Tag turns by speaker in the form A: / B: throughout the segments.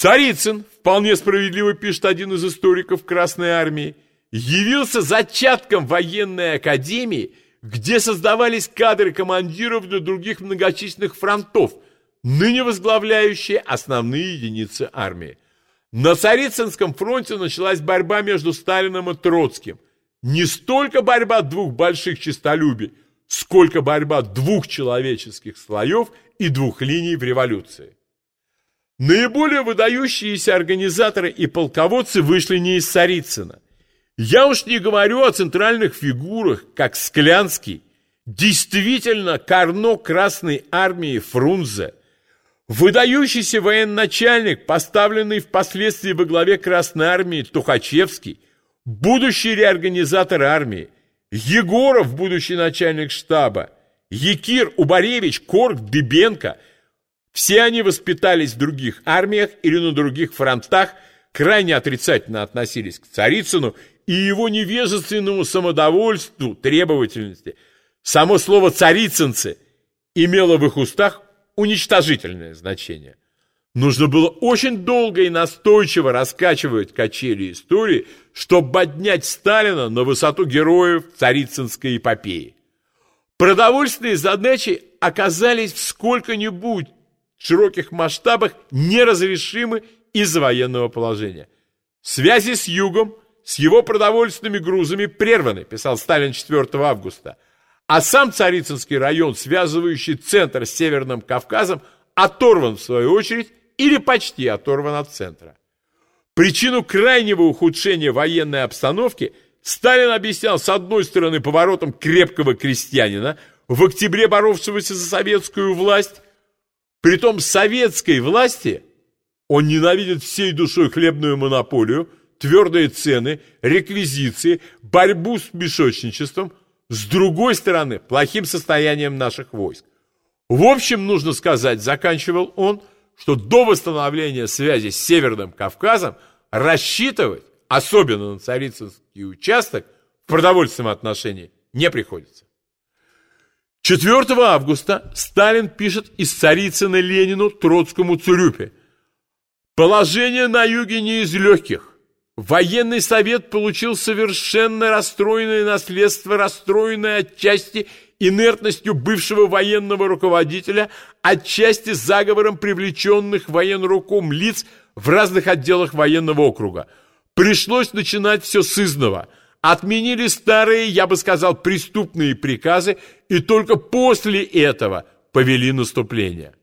A: Царицын, вполне справедливо пишет один из историков Красной Армии, явился зачатком военной академии, где создавались кадры командиров для других многочисленных фронтов, ныне возглавляющие основные единицы армии. На Царицынском фронте началась борьба между Сталином и Троцким. Не столько борьба двух больших честолюбий, сколько борьба двух человеческих слоев и двух линий в революции. Наиболее выдающиеся организаторы и полководцы вышли не из Царицына. Я уж не говорю о центральных фигурах, как Склянский, действительно Карно Красной Армии Фрунзе, выдающийся военачальник, поставленный впоследствии во главе Красной Армии Тухачевский, будущий реорганизатор армии, Егоров, будущий начальник штаба, Якир, Убаревич, Корк, Дыбенко – все они воспитались в других армиях или на других фронтах, крайне отрицательно относились к Царицыну и его невежественному самодовольству, требовательности. Само слово «царицынцы» имело в их устах уничтожительное значение. Нужно было очень долго и настойчиво раскачивать качели истории, чтобы поднять Сталина на высоту героев царицынской эпопеи. Продовольственные задачи оказались в сколько-нибудь широких масштабах неразрешимы из-за военного положения. Связи с югом, с его продовольственными грузами прерваны, писал Сталин 4 августа. А сам Царицынский район, связывающий центр с Северным Кавказом, оторван в свою очередь или почти оторван от центра. Причину крайнего ухудшения военной обстановки Сталин объяснял с одной стороны поворотом крепкого крестьянина, в октябре боровшегося за советскую власть, Притом советской власти он ненавидит всей душой хлебную монополию, твердые цены, реквизиции, борьбу с мешочничеством, с другой стороны, плохим состоянием наших войск. В общем, нужно сказать, заканчивал он, что до восстановления связи с Северным Кавказом рассчитывать, особенно на Царицынский участок, в продовольственном отношении не приходится. 4 августа Сталин пишет из Царицына Ленину Троцкому Цурюпе. Положение на юге не из легких. Военный совет получил совершенно расстроенное наследство, расстроенное отчасти инертностью бывшего военного руководителя, отчасти заговором привлеченных военруком лиц в разных отделах военного округа. Пришлось начинать все с изного – отменили старые, я бы сказал, преступные приказы и только после этого повели наступление.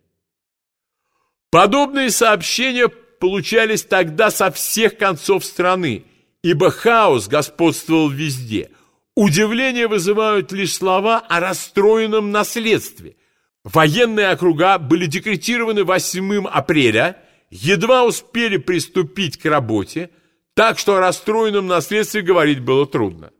A: Подобные сообщения получались тогда со всех концов страны, ибо хаос господствовал везде. Удивление вызывают лишь слова о расстроенном наследстве. Военные округа были декретированы 8 апреля, едва успели приступить к работе – так что о расстроенном наследстве говорить было трудно.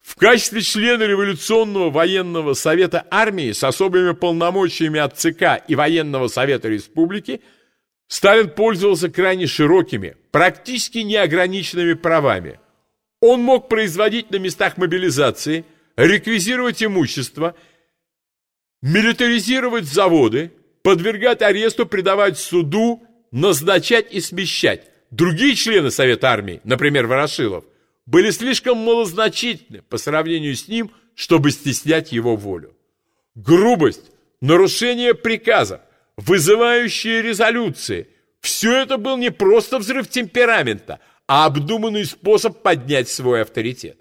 A: В качестве члена Революционного военного совета армии с особыми полномочиями от ЦК и Военного совета республики Сталин пользовался крайне широкими, практически неограниченными правами. Он мог производить на местах мобилизации, реквизировать имущество, милитаризировать заводы, подвергать аресту, предавать суду, назначать и смещать, Другие члены Совета армии, например, Ворошилов, были слишком малозначительны по сравнению с ним, чтобы стеснять его волю. Грубость, нарушение приказов, вызывающие резолюции – все это был не просто взрыв темперамента, а обдуманный способ поднять свой авторитет.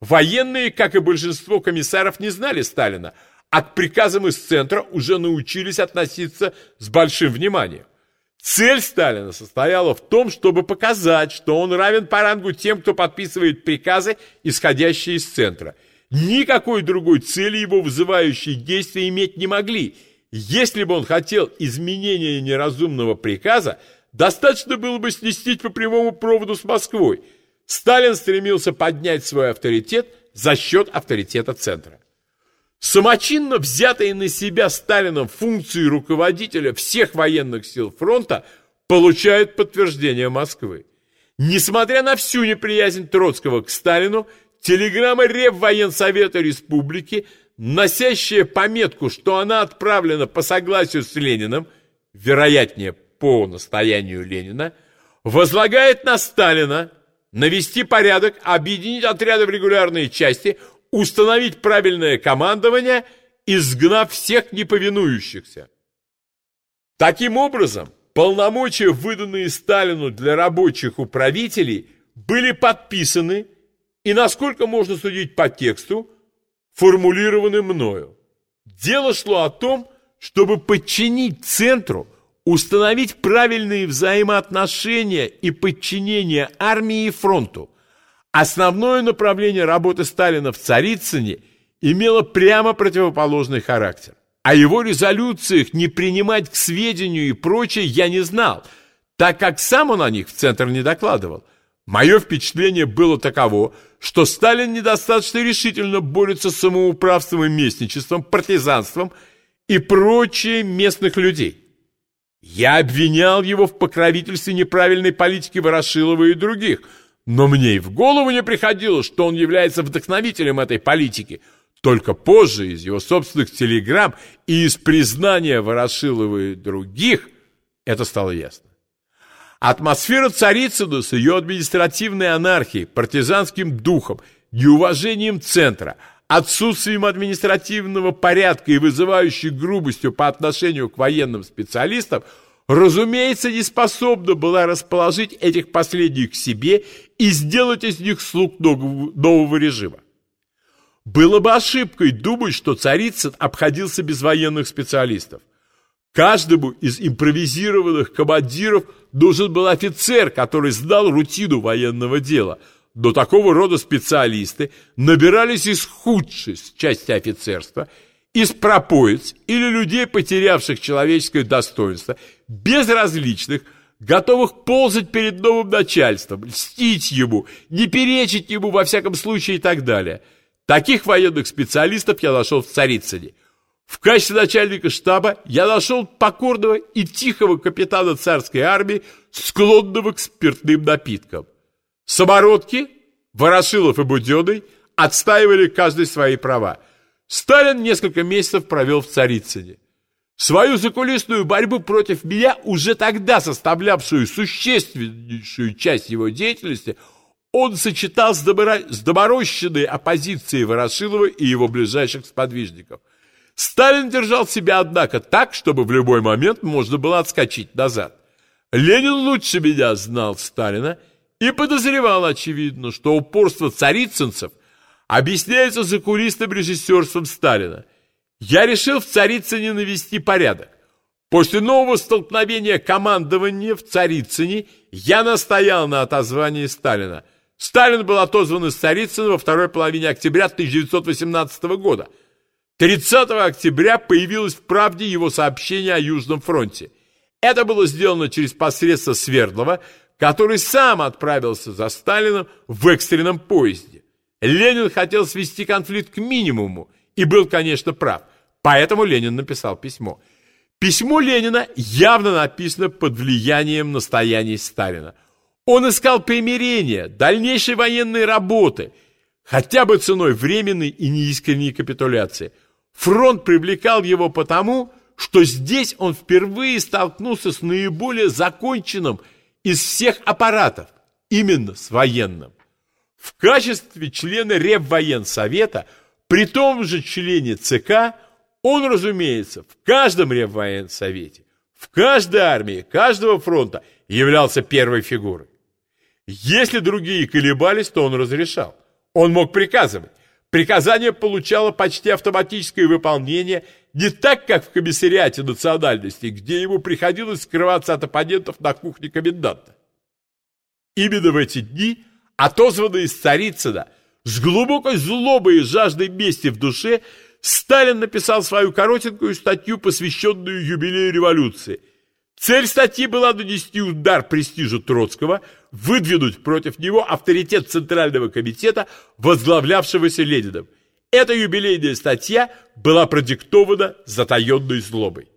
A: Военные, как и большинство комиссаров, не знали Сталина, а к приказам из центра уже научились относиться с большим вниманием. Цель Сталина состояла в том, чтобы показать, что он равен по рангу тем, кто подписывает приказы, исходящие из центра. Никакой другой цели его вызывающие действия иметь не могли. Если бы он хотел изменения неразумного приказа, достаточно было бы снести по прямому проводу с Москвой. Сталин стремился поднять свой авторитет за счет авторитета центра. Самочинно взятые на себя Сталином функции руководителя всех военных сил фронта получают подтверждение Москвы. Несмотря на всю неприязнь Троцкого к Сталину, телеграмма Реввоенсовета Республики, носящая пометку, что она отправлена по согласию с Лениным, вероятнее по настоянию Ленина, возлагает на Сталина навести порядок, объединить отряды в регулярные части, установить правильное командование, изгнав всех неповинующихся. Таким образом, полномочия, выданные Сталину для рабочих управителей, были подписаны и, насколько можно судить по тексту, формулированы мною. Дело шло о том, чтобы подчинить центру, установить правильные взаимоотношения и подчинение армии и фронту. Основное направление работы Сталина в Царицыне имело прямо противоположный характер. О его резолюциях не принимать к сведению и прочее я не знал, так как сам он о них в Центр не докладывал. Мое впечатление было таково, что Сталин недостаточно решительно борется с самоуправством и местничеством, партизанством и прочее местных людей. Я обвинял его в покровительстве неправильной политики Ворошилова и других, но мне и в голову не приходило, что он является вдохновителем этой политики. Только позже из его собственных телеграмм и из признания Ворошилова и других это стало ясно. Атмосфера Царицына с ее административной анархией, партизанским духом, неуважением центра, отсутствием административного порядка и вызывающей грубостью по отношению к военным специалистам, разумеется, не способна была расположить этих последних к себе и сделать из них слуг нового режима. Было бы ошибкой думать, что Царицын обходился без военных специалистов. Каждому из импровизированных командиров нужен был офицер, который знал рутину военного дела. Но такого рода специалисты набирались из худшей части офицерства, из пропоиц или людей, потерявших человеческое достоинство, безразличных, готовых ползать перед новым начальством, льстить ему, не перечить ему во всяком случае и так далее. Таких военных специалистов я нашел в Царицыне – в качестве начальника штаба я нашел покорного и тихого капитана царской армии, склонного к спиртным напиткам. Самородки, Ворошилов и Буденный отстаивали каждый свои права. Сталин несколько месяцев провел в Царицыне. Свою закулисную борьбу против меня, уже тогда составлявшую существеннейшую часть его деятельности, он сочетал с, добро... с доморощенной оппозицией Ворошилова и его ближайших сподвижников – Сталин держал себя, однако, так, чтобы в любой момент можно было отскочить назад. Ленин лучше меня знал Сталина и подозревал, очевидно, что упорство царицынцев объясняется закулисным режиссерством Сталина. Я решил в Царицыне навести порядок. После нового столкновения командования в Царицыне я настоял на отозвании Сталина. Сталин был отозван из Царицына во второй половине октября 1918 года – 30 октября появилось в «Правде» его сообщение о Южном фронте. Это было сделано через посредство Свердлова, который сам отправился за Сталином в экстренном поезде. Ленин хотел свести конфликт к минимуму и был, конечно, прав. Поэтому Ленин написал письмо. Письмо Ленина явно написано под влиянием настояний Сталина. Он искал примирения, дальнейшей военной работы, хотя бы ценой временной и неискренней капитуляции – Фронт привлекал его потому, что здесь он впервые столкнулся с наиболее законченным из всех аппаратов, именно с военным. В качестве члена Реввоенсовета, при том же члене ЦК, он, разумеется, в каждом Реввоенсовете, в каждой армии, каждого фронта являлся первой фигурой. Если другие колебались, то он разрешал. Он мог приказывать. Приказание получало почти автоматическое выполнение не так, как в комиссариате национальности, где ему приходилось скрываться от оппонентов на кухне коменданта. Именно в эти дни, отозванный из Царицына, с глубокой злобой и жаждой мести в душе, Сталин написал свою коротенькую статью, посвященную юбилею революции. Цель статьи была нанести удар престижу Троцкого – выдвинуть против него авторитет Центрального комитета, возглавлявшегося Лениным. Эта юбилейная статья была продиктована затаенной злобой.